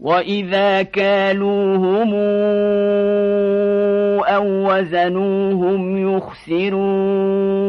وإذا كالوهم أو وزنوهم يخسرون